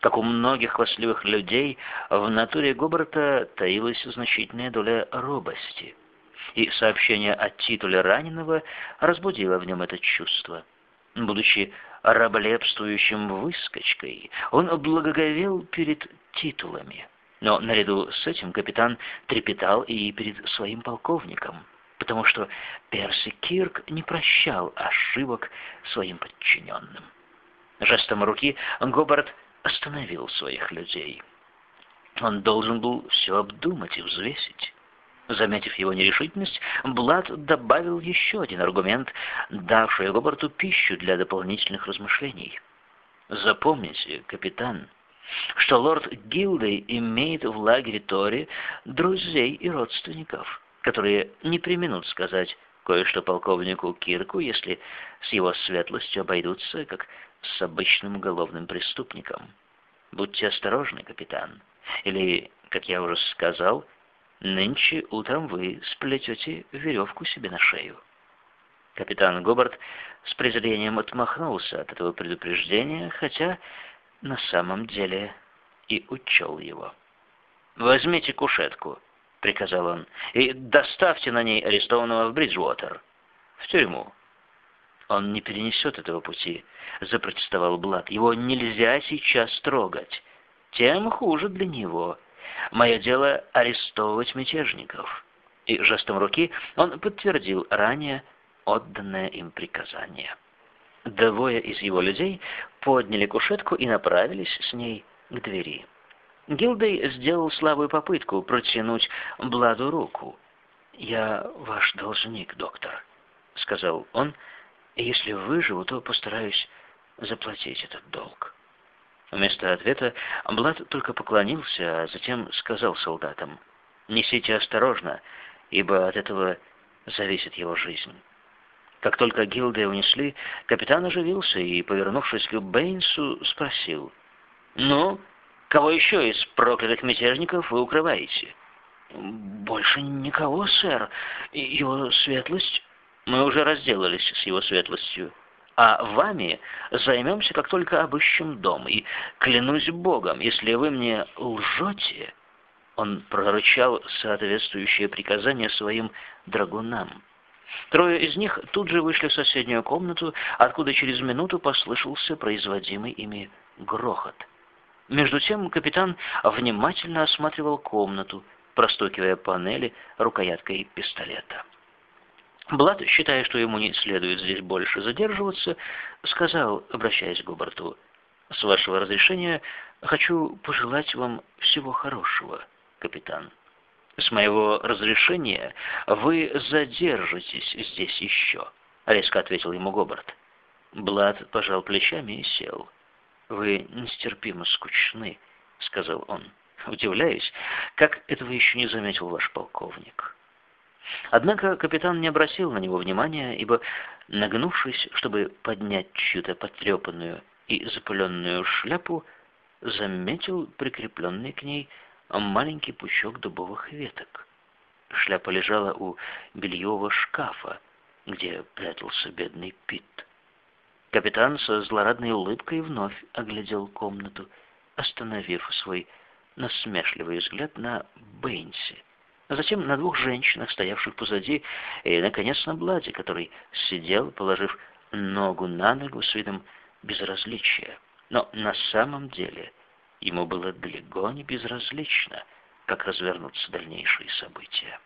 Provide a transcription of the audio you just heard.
Как у многих хвастливых людей, в натуре Гобарта таилась значительная доля робости, и сообщение о титуле раненого разбудило в нем это чувство. Будучи раблепствующим выскочкой, он благоговел перед титулами. Но наряду с этим капитан трепетал и перед своим полковником, потому что Перси Кирк не прощал ошибок своим подчиненным. Жестом руки Гобарт остановил своих людей. Он должен был все обдумать и взвесить. Заметив его нерешительность, Блад добавил еще один аргумент, давший Роберту пищу для дополнительных размышлений. «Запомните, капитан, что лорд Гилдей имеет в лагере Тори друзей и родственников, которые не применут сказать кое-что полковнику Кирку, если с его светлостью обойдутся, как с обычным уголовным преступником. Будьте осторожны, капитан, или, как я уже сказал, Нынче утром вы сплетете веревку себе на шею. Капитан Гобарт с презрением отмахнулся от этого предупреждения, хотя на самом деле и учел его. «Возьмите кушетку», — приказал он, — «и доставьте на ней арестованного в Бриджуотер, в тюрьму». «Он не перенесет этого пути», — запротестовал Блад. «Его нельзя сейчас трогать. Тем хуже для него». Мое дело арестовывать мятежников». И жестом руки он подтвердил ранее отданное им приказание. Двое из его людей подняли кушетку и направились с ней к двери. Гилдей сделал слабую попытку протянуть Бладу руку. «Я ваш должник, доктор», — сказал он, — «если выживу, то постараюсь заплатить этот долг». Вместо ответа Блад только поклонился, а затем сказал солдатам, «Несите осторожно, ибо от этого зависит его жизнь». Как только Гилды унесли, капитан оживился и, повернувшись к Бэйнсу, спросил, «Ну, кого еще из проклятых мятежников вы укрываете?» «Больше никого, сэр. Его светлость...» «Мы уже разделались с его светлостью а вами займемся, как только обыщем дом. И клянусь Богом, если вы мне лжете...» Он прорычал соответствующее приказание своим драгунам. Трое из них тут же вышли в соседнюю комнату, откуда через минуту послышался производимый ими грохот. Между тем капитан внимательно осматривал комнату, простукивая панели рукояткой пистолета. Блад, считая, что ему не следует здесь больше задерживаться, сказал, обращаясь к Губерту, «С вашего разрешения хочу пожелать вам всего хорошего, капитан. С моего разрешения вы задержитесь здесь еще», — резко ответил ему Гобарт. Блад пожал плечами и сел. «Вы нестерпимо скучны», — сказал он. «Удивляюсь, как этого еще не заметил ваш полковник». Однако капитан не обратил на него внимания, ибо, нагнувшись, чтобы поднять чью-то потрепанную и запыленную шляпу, заметил прикрепленный к ней маленький пучок дубовых веток. Шляпа лежала у бельевого шкафа, где прятался бедный Пит. Капитан со злорадной улыбкой вновь оглядел комнату, остановив свой насмешливый взгляд на Бэйнси, а затем на двух женщинах, стоявших позади, и, наконец, на Бладе, который сидел, положив ногу на ногу с видом безразличия. Но на самом деле ему было далеко не безразлично, как развернутся дальнейшие события.